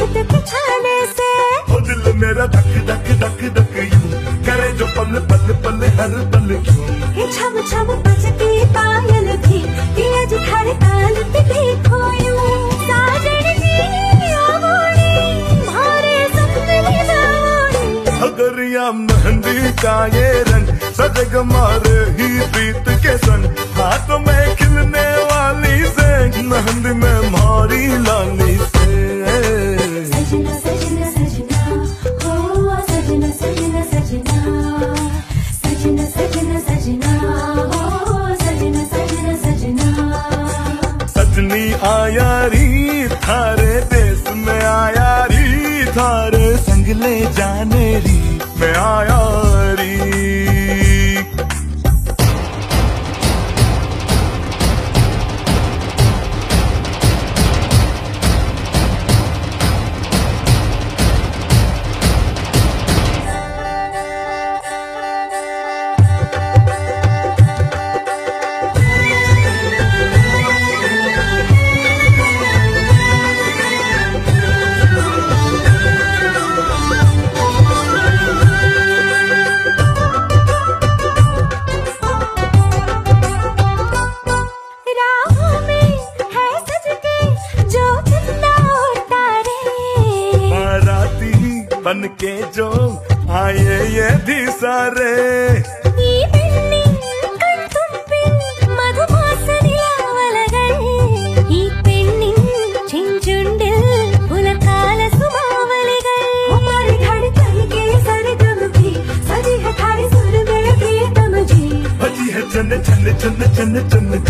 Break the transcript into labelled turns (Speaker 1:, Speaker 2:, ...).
Speaker 1: संगीत के से।
Speaker 2: ओ दिल मेरा धक धक धक धक यूँ। करे जो पल पल पल हर पल क्यों?
Speaker 1: ये छम छम बजती पायल थी दिया जो हर ताल पे देखो यूँ। साजन जी आवोनी मारे सपने जावोनी
Speaker 2: अगरिया मेहंदी का ये रंग सजग मारे ही प्रीत के सन हाथों में खिलने वाली से मेहंदी में मारी लाली से। Jaya बन के जो आए ये भी सारे चन्न चन्न चन्न चन्न चन्न